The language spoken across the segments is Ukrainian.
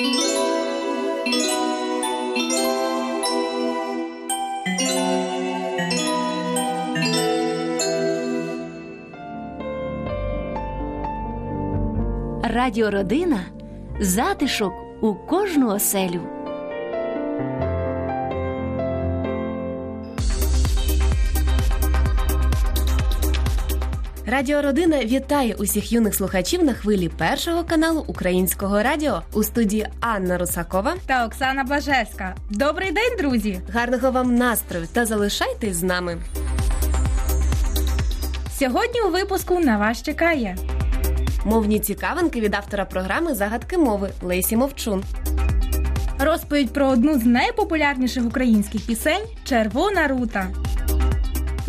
Радіородина затишок у кожну оселю. Радіо Родина вітає усіх юних слухачів на хвилі першого каналу Українського радіо у студії Анна Русакова та Оксана Бажевська. Добрий день, друзі! Гарного вам настрою та залишайтесь з нами. Сьогодні у випуску на вас чекає мовні цікавинки від автора програми Загадки мови Лесі Мовчун. Розповідь про одну з найпопулярніших українських пісень Червона рута.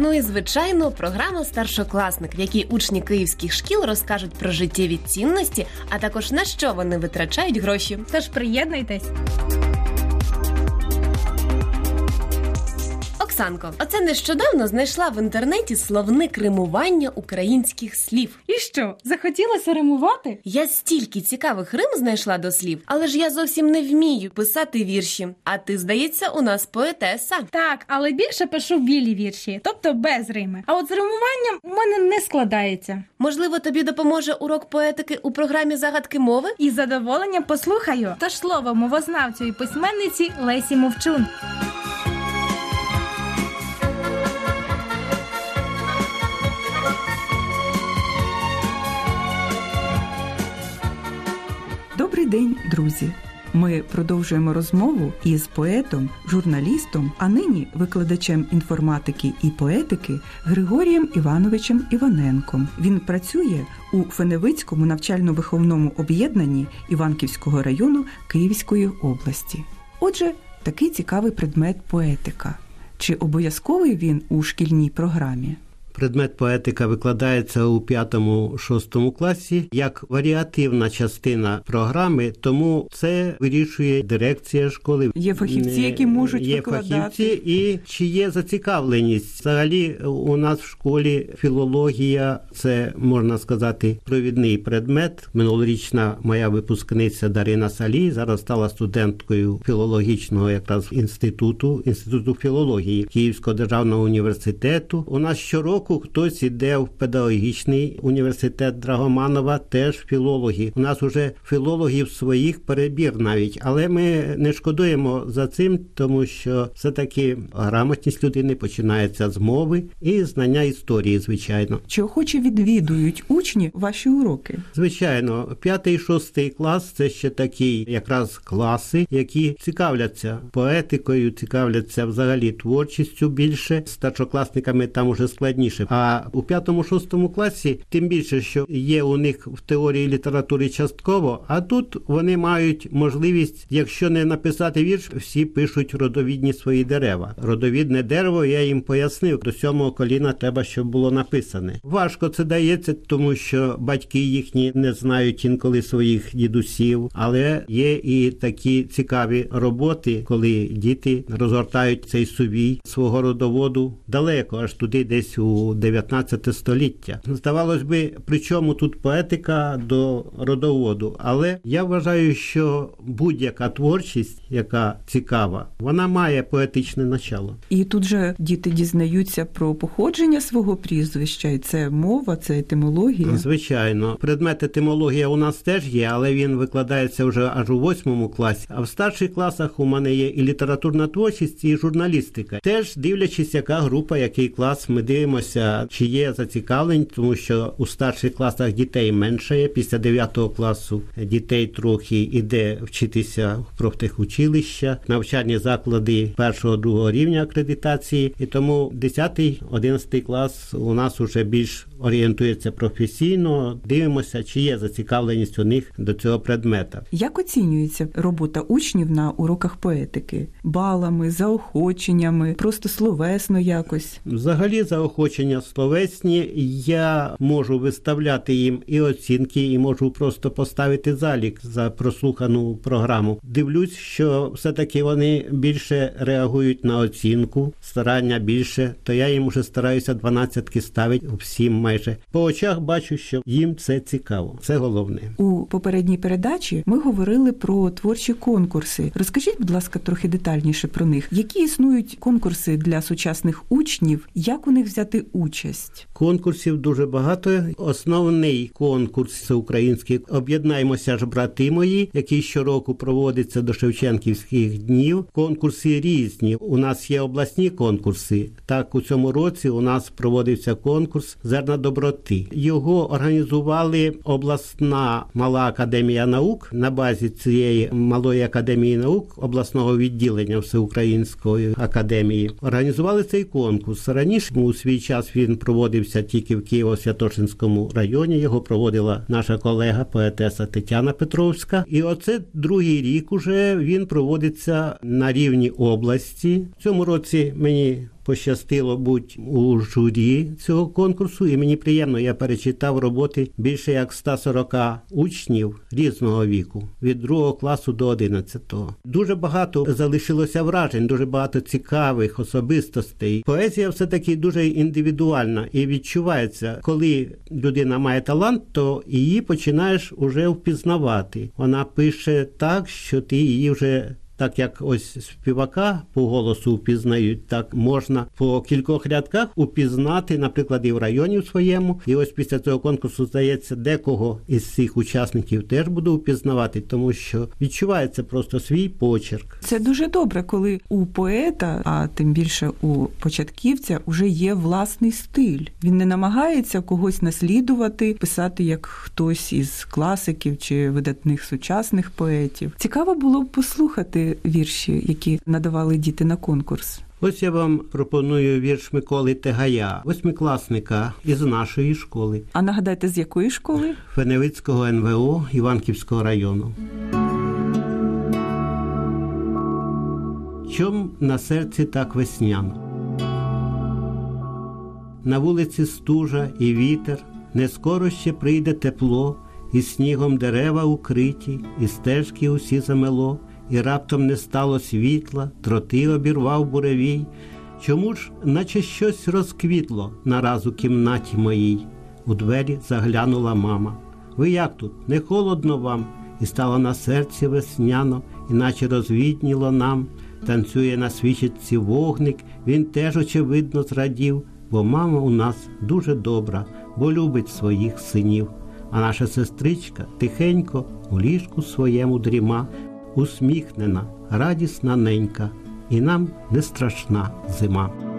Ну і звичайно, програма Старшокласник, в якій учні київських шкіл розкажуть про життєві цінності, а також на що вони витрачають гроші. Тож приєднуйтесь. Оксанко, оце нещодавно знайшла в інтернеті словник римування українських слів. І що, захотілося римувати? Я стільки цікавих рим знайшла до слів, але ж я зовсім не вмію писати вірші. А ти, здається, у нас поетеса. Так, але більше пишу білі вірші, тобто без рими. А от з римуванням у мене не складається. Можливо, тобі допоможе урок поетики у програмі загадки мови? І задоволенням послухаю. Тож слово мовознавцю і письменниці Лесі Мовчун. День, друзі! Ми продовжуємо розмову із поетом, журналістом, а нині викладачем інформатики і поетики Григорієм Івановичем Іваненком. Він працює у Феневицькому навчально-виховному об'єднанні Іванківського району Київської області. Отже, такий цікавий предмет поетика. Чи обов'язковий він у шкільній програмі? Предмет поетика викладається у 5-6 класі як варіативна частина програми, тому це вирішує дирекція школи. Є фахівці, які можуть є викладати. фахівці, і чи є зацікавленість взагалі у нас в школі філологія, це можна сказати провідний предмет. Минулорічна моя випускниця Дарина Салій зараз стала студенткою філологічного якраз інституту інституту філології Київського державного університету. У нас щороку року хтось іде в педагогічний університет Драгоманова, теж філологи. У нас уже філологів своїх перебір навіть, але ми не шкодуємо за цим, тому що все таки грамотність людини починається з мови і знання історії, звичайно. Чи охоче відвідують учні ваші уроки? Звичайно, п'ятий шостий клас це ще такі якраз класи, які цікавляться поетикою, цікавляться взагалі творчістю більше старшокласниками там уже складніше складніше. А у п'ятому-шостому класі, тим більше, що є у них в теорії літератури частково, а тут вони мають можливість, якщо не написати вірш, всі пишуть родовідні свої дерева. Родовідне дерево я їм пояснив. До сьомого коліна треба, щоб було написане. Важко це дається, тому що батьки їхні не знають інколи своїх дідусів, але є і такі цікаві роботи, коли діти розгортають цей сувій свого родоводу далеко, аж туди, десь у 19 століття. Здавалось би, при чому тут поетика до родоводу, але я вважаю, що будь-яка творчість, яка цікава, вона має поетичне начало. І тут же діти дізнаються про походження свого прізвища, і це мова, це етимологія. Звичайно, предмет етимологія у нас теж є, але він викладається вже аж у восьмому класі. А в старших класах у мене є і літературна творчість, і журналістика. Теж дивлячись, яка група, який клас ми дивимося дивимося, чи є зацікавлень, тому що у старших класах дітей менше є. Після 9 класу дітей трохи іде вчитися в профтехучилища, навчальні заклади першого другого рівня акредитації, і тому 10-11 клас у нас уже більш орієнтується професійно. Дивимося, чи є зацікавленість у них до цього предмета. Як оцінюється робота учнів на уроках поетики? Балами, заохоченнями, просто словесно якось? Взагалі, заохочення словесні я можу виставляти їм і оцінки, і можу просто поставити залік за прослухану програму. Дивлюсь, що все-таки вони більше реагують на оцінку, старання більше, то я їм уже стараюся дванадцятки ставити всім майже по очах бачу, що їм це цікаво. Це головне. У попередній передачі ми говорили про творчі конкурси. Розкажіть, будь ласка, трохи детальніше про них. Які існують конкурси для сучасних учнів? Як у них взяти участь? Конкурсів дуже багато. Основний конкурс всеукраїнський об'єднаємося ж брати мої, який щороку проводиться до Шевченківських днів. Конкурси різні. У нас є обласні конкурси. Так у цьому році у нас проводився конкурс Зерна доброти. Його організували обласна мала академія наук на базі цієї малої академії наук обласного відділення Всеукраїнської академії. Організували цей конкурс. Раніше у свій час він проводився тільки в Києво-Святошинському районі. Його проводила наша колега поетеса Тетяна Петровська. І оце другий рік уже він проводиться на рівні області. В цьому році мені пощастило бути у журі цього конкурсу, і мені приємно, я перечитав роботи більше як 140 учнів різного віку від другого класу до 11-го. Дуже багато залишилося вражень, дуже багато цікавих особистостей. Поезія все таки дуже індивідуальна і відчувається, коли людина має талант, то її починаєш уже впізнавати. Вона пише так, що ти її вже так як ось співака по голосу впізнають, так можна по кількох рядках упізнати, наприклад, і в районі своєму. І ось після цього конкурсу здається, декого із цих учасників теж буду впізнавати, тому що відчувається просто свій почерк. Це дуже добре, коли у поета, а тим більше у початківця, вже є власний стиль. Він не намагається когось наслідувати, писати як хтось із класиків чи видатних сучасних поетів. Цікаво було б послухати вірші, які надавали діти на конкурс. Ось я вам пропоную вірш Миколи Тегая, восьмикласника із нашої школи. А нагадайте, з якої школи? Феневицького НВО Іванківського району. Чом на серці так весняно? На вулиці стужа і вітер, не скоро ще прийде тепло, і снігом дерева укриті, і стежки усі замело і раптом не стало світла, троти обірвав буревій. Чому ж, наче щось розквітло нараз у кімнаті моїй? У двері заглянула мама. Ви як тут? Не холодно вам? І стало на серці весняно, іначе розвідніло нам. Танцює на свічці вогник, він теж, очевидно, зрадів, бо мама у нас дуже добра, бо любить своїх синів. А наша сестричка тихенько у ліжку своєму дріма, усміхнена, радісна ненька, і нам не страшна зима.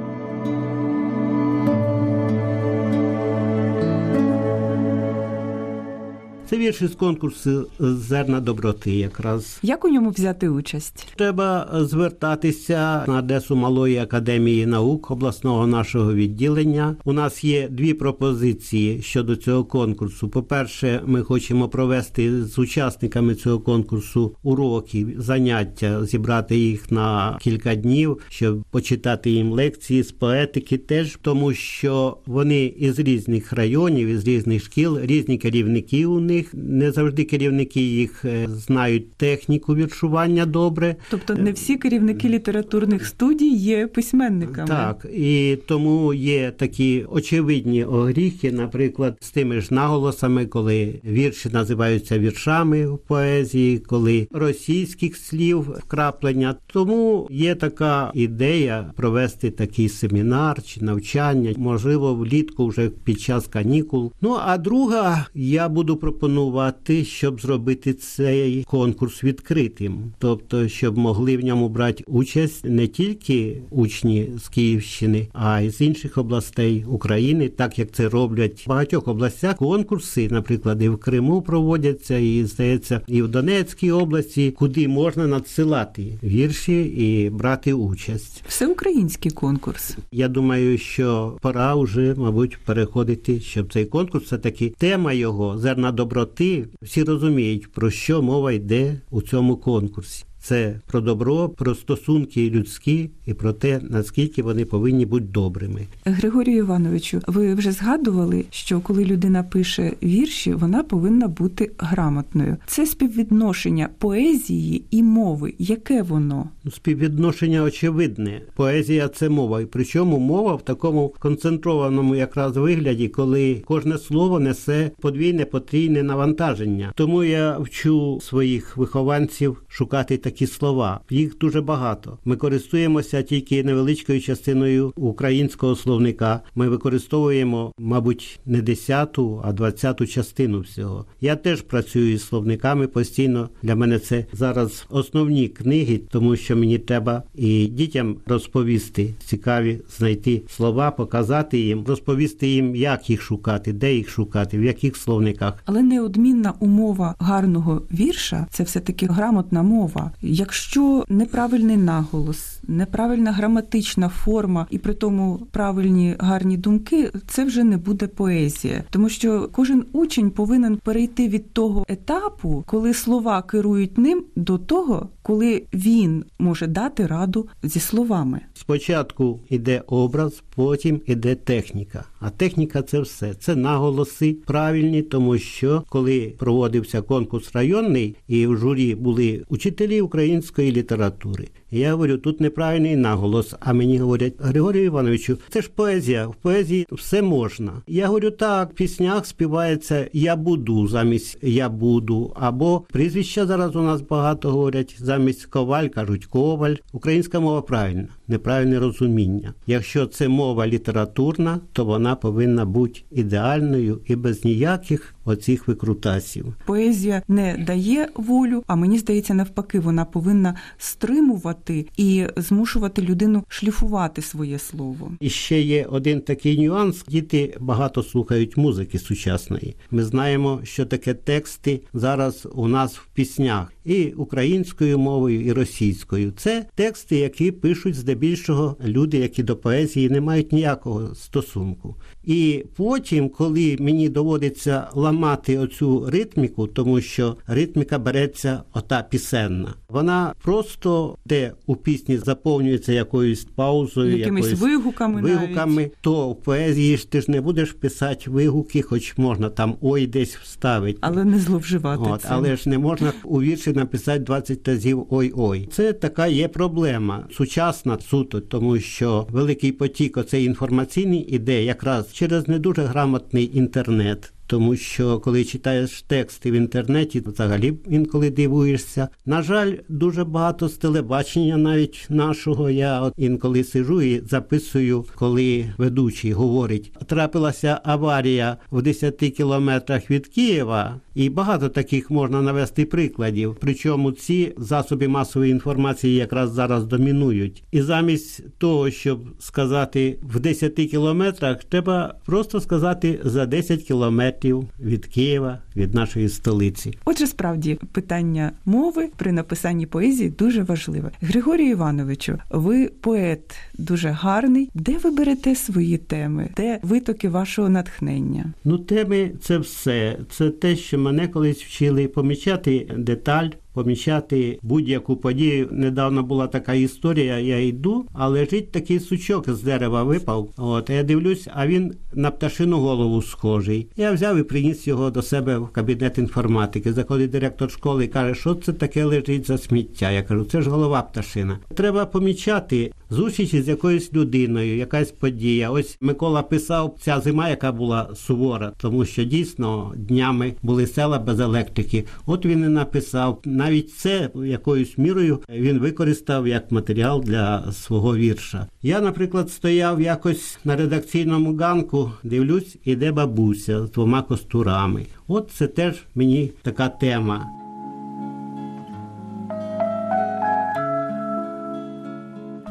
Це вірші з конкурсу Зерна доброти. Якраз як у ньому взяти участь? Треба звертатися на Одесу Малої академії наук обласного нашого відділення. У нас є дві пропозиції щодо цього конкурсу. По-перше, ми хочемо провести з учасниками цього конкурсу уроки, заняття, зібрати їх на кілька днів, щоб почитати їм лекції з поетики, теж тому, що вони із різних районів, із різних шкіл, різні керівники у них них не завжди керівники їх е, знають техніку відчування добре. Тобто не всі керівники літературних студій є письменниками. Так, і тому є такі очевидні огріхи, наприклад, з тими ж наголосами, коли вірші називаються віршами в поезії, коли російських слів вкраплення. Тому є така ідея провести такий семінар чи навчання, можливо, влітку вже під час канікул. Ну а друга я буду пропонувати пропонувати, щоб зробити цей конкурс відкритим, тобто, щоб могли в ньому брати участь не тільки учні з Київщини, а й з інших областей України, так як це роблять в багатьох областях. Конкурси, наприклад, і в Криму проводяться, і здається, і в Донецькій області, куди можна надсилати вірші і брати участь. Всеукраїнський конкурс. Я думаю, що пора вже, мабуть, переходити, щоб цей конкурс все таки тема його зерна добро доброти всі розуміють, про що мова йде у цьому конкурсі. Це про добро, про стосунки людські і про те, наскільки вони повинні бути добрими. Григорію Івановичу, ви вже згадували, що коли людина пише вірші, вона повинна бути грамотною. Це співвідношення поезії і мови. Яке воно? Ну, Співвідношення очевидне. Поезія це мова. І причому мова в такому концентрованому якраз вигляді, коли кожне слово несе подвійне потрійне навантаження. Тому я вчу своїх вихованців шукати такі слова. Їх дуже багато. Ми користуємося тільки невеличкою частиною українського словника. Ми використовуємо, мабуть, не десяту, а двадцяту частину всього. Я теж працюю із словниками постійно. Для мене це зараз основні книги, тому що мені треба і дітям розповісти цікаві знайти слова, показати їм, розповісти їм, як їх шукати, де їх шукати, в яких словниках. Але неодмінна умова гарного вірша це все таки грамотна мова. Якщо неправильний наголос, неправильна граматична форма, і при тому правильні гарні думки, це вже не буде поезія, тому що кожен учень повинен перейти від того етапу, коли слова керують ним, до того, коли він може дати раду зі словами. Спочатку йде образ, потім іде техніка. А техніка це все. Це наголоси правильні, тому що коли проводився конкурс районний і в журі були учителі української літератури. Я говорю, тут неправильний наголос. А мені говорять, Григорію Івановичу, це ж поезія. В поезії все можна. Я говорю, так, в піснях співається Я буду замість я буду. Або прізвища зараз у нас багато говорять замість коваль, кажуть коваль. Українська мова правильна, неправильне розуміння. Якщо це мова літературна, то вона повинна бути ідеальною і без ніяких оцих викрутасів. Поезія не дає волю, а мені здається, навпаки, вона повинна стримувати і змушувати людину шліфувати своє слово. І ще є один такий нюанс: діти багато слухають музики сучасної. Ми знаємо, що таке тексти зараз у нас в піснях і українською мовою, і російською. Це тексти, які пишуть здебільшого люди, які до поезії не мають ніякого стосунку. І потім, коли мені доводиться ламати оцю ритміку, тому що ритміка береться ота пісенна, вона просто де у пісні заповнюється якоюсь паузою, Якимись якоюсь вигуками вигуками, навіть. то в поезії ж ти ж не будеш писати вигуки, хоч можна там ой десь вставити. Але не зловживати От, цим. але ж не можна у вірші написати 20 разів ой-ой. Це така є проблема сучасна суто, тому що великий потік оцей інформаційний іде якраз через не дуже грамотний інтернет. Тому що коли читаєш тексти в інтернеті, то взагалі інколи дивуєшся. На жаль, дуже багато з телебачення, навіть нашого. Я от інколи сижу і записую, коли ведучий говорить: трапилася аварія в 10 кілометрах від Києва, і багато таких можна навести прикладів. Причому ці засоби масової інформації якраз зараз домінують. І замість того, щоб сказати в 10 кілометрах, треба просто сказати за 10 кілометрів від Києва, від нашої столиці. Отже, справді питання мови при написанні поезії дуже важливе. Григорію Івановичу, ви поет дуже гарний. Де ви берете свої теми? Де витоки вашого натхнення? Ну, теми це все. Це те, що мене колись вчили помічати деталь. Помічати будь-яку подію. Недавно була така історія. Я йду, а лежить такий сучок з дерева випав. От я дивлюсь, а він на пташину голову схожий. Я взяв і приніс його до себе в кабінет інформатики. Заходить директор школи і каже, що це таке лежить за сміття. Я кажу, це ж голова пташина. Треба помічати зустрічі з якоюсь людиною, якась подія. Ось Микола писав ця зима, яка була сувора, тому що дійсно днями були села без електрики. От він і написав. Навіть це якоюсь мірою він використав як матеріал для свого вірша. Я, наприклад, стояв якось на редакційному ганку, дивлюсь, іде бабуся з двома костурами. От це теж мені така тема.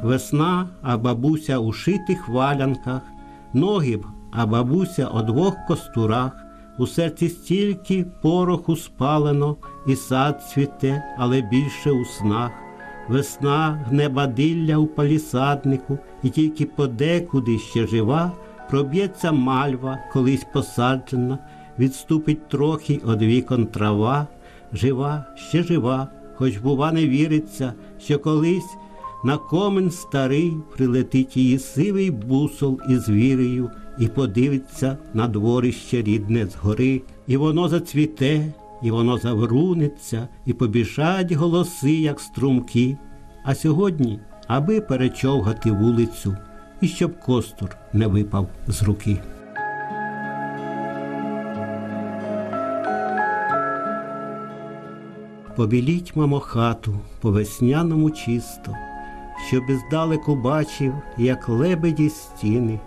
Весна, а бабуся у шитих валянках, ноги а бабуся о двох костурах, у серці стільки пороху спалено, і сад цвіте, але більше у снах. Весна гне бадилля у палісаднику, і тільки подекуди ще жива, проб'ється мальва, колись посаджена, відступить трохи од вікон трава, жива, ще жива, хоч, бува, не віриться, що колись на комен старий прилетить її сивий бусол із вірею і подивиться на дворище рідне згори, і воно зацвіте, і воно завруниться, і побіжать голоси, як струмки. А сьогодні, аби перечовгати вулицю, і щоб костур не випав з руки. Побіліть, мамо, хату по весняному чисто, щоб іздалеку бачив, як лебеді стіни.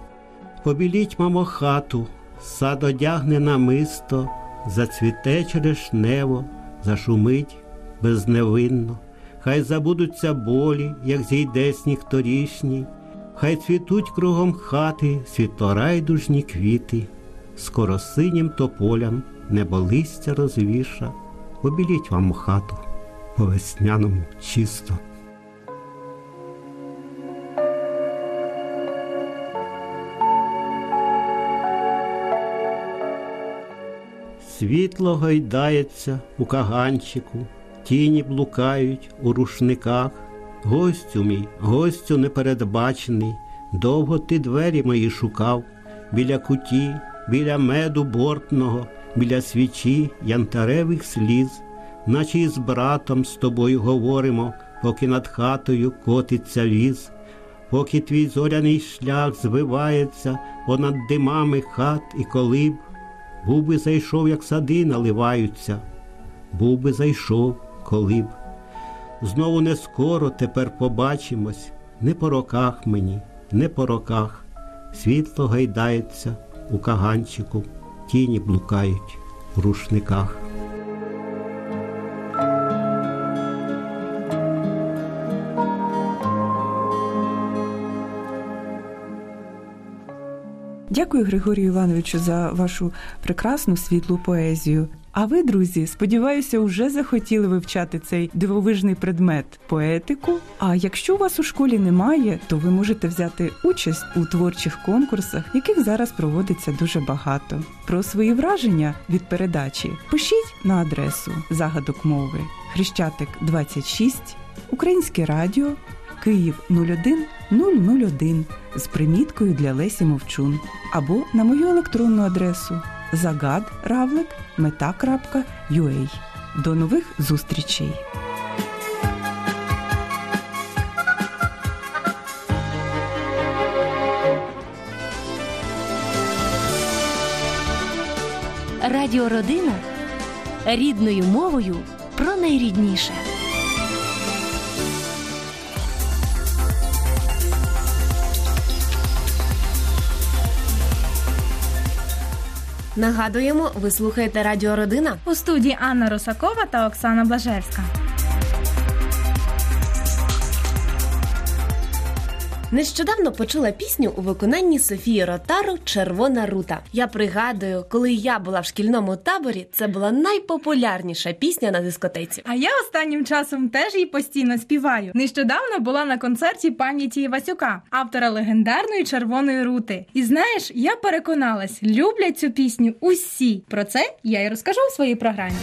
Побіліть, мамо, хату, сад одягне намисто, зацвіте черешнево, зашумить безневинно. Хай забудуться болі, як зійде сніг торішній, хай цвітуть кругом хати світлорайдужні квіти, скоро синім тополям небо листя розвіша. Побіліть вам хату по весняному чисто. Світло гойдається у каганчику, тіні блукають у рушниках. Гостю мій, гостю непередбачений, довго ти двері мої шукав, біля куті, біля меду бортного, біля свічі янтаревих сліз, наче із братом з тобою говоримо, поки над хатою котиться віз, поки твій зоряний шлях звивається понад димами хат і колиб. Був би зайшов, як сади наливаються, був би зайшов, коли б. Знову не скоро тепер побачимось, не по роках мені, не по роках. Світло гайдається у каганчику, тіні блукають у рушниках. Дякую, Григорію Івановичу, за вашу прекрасну світлу поезію. А ви, друзі, сподіваюся, вже захотіли вивчати цей дивовижний предмет поетику. А якщо у вас у школі немає, то ви можете взяти участь у творчих конкурсах, яких зараз проводиться дуже багато. Про свої враження від передачі пишіть на адресу загадок мови Хрещатик 26, Українське Радіо, Київ 01 001 з приміткою для Лесі Мовчун або на мою електронну адресу загадравлик До нових зустрічей! Радіородина рідною мовою про найрідніше. Нагадуємо, ви слухаєте Радіо Родина. У студії Анна Русакова та Оксана Блажевська. Нещодавно почула пісню у виконанні Софії Ротару Червона рута. Я пригадую, коли я була в шкільному таборі, це була найпопулярніша пісня на дискотеці. А я останнім часом теж її постійно співаю. Нещодавно була на концерті пам'яті Івасюка, автора легендарної червоної рути. І знаєш, я переконалась, люблять цю пісню усі. Про це я й розкажу в своїй програмі.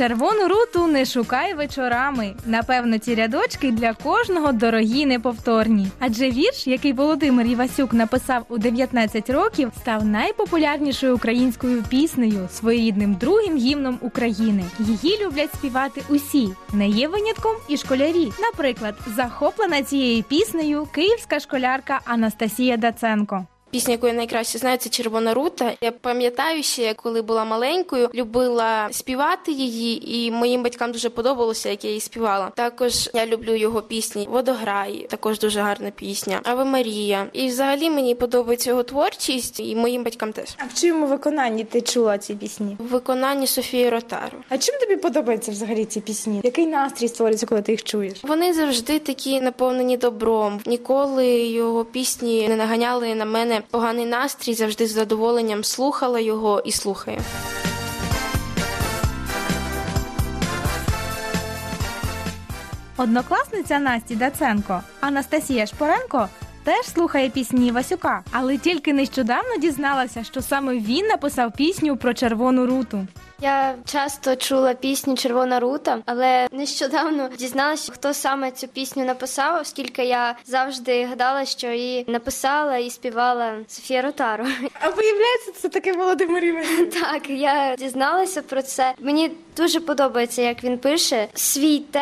Червону руту не шукай вечорами. Напевно, ці рядочки для кожного дорогі неповторні. Адже вірш, який Володимир Івасюк написав у 19 років, став найпопулярнішою українською піснею, своєрідним другим гімном України. Її люблять співати усі, не є винятком і школярі. Наприклад, захоплена цією піснею київська школярка Анастасія Даценко. Пісня, яку я найкраще знаю, це Червона рута. Я пам'ятаю ще, коли була маленькою, любила співати її, і моїм батькам дуже подобалося, як я її співала. Також я люблю його пісні Водограй, також дуже гарна пісня. Аве Марія. І взагалі мені подобається його творчість, і моїм батькам теж. А в чому виконанні ти чула ці пісні? В виконанні Софії Ротару. А чим тобі подобаються взагалі ці пісні? Який настрій створюється, коли ти їх чуєш? Вони завжди такі наповнені добром. Ніколи його пісні не наганяли на мене поганий настрій, завжди з задоволенням слухала його і слухаю. Однокласниця Насті Даценко Анастасія Шпоренко теж слухає пісні Івасюка, але тільки нещодавно дізналася, що саме він написав пісню про червону руту. Я часто чула пісню Червона рута, але нещодавно дізналася, хто саме цю пісню написав, оскільки я завжди гадала, що її написала і співала Софія Ротару. А виявляється, це таке Володимир Іванович. Так, я дізналася про це. Мені дуже подобається, як він пише свій темп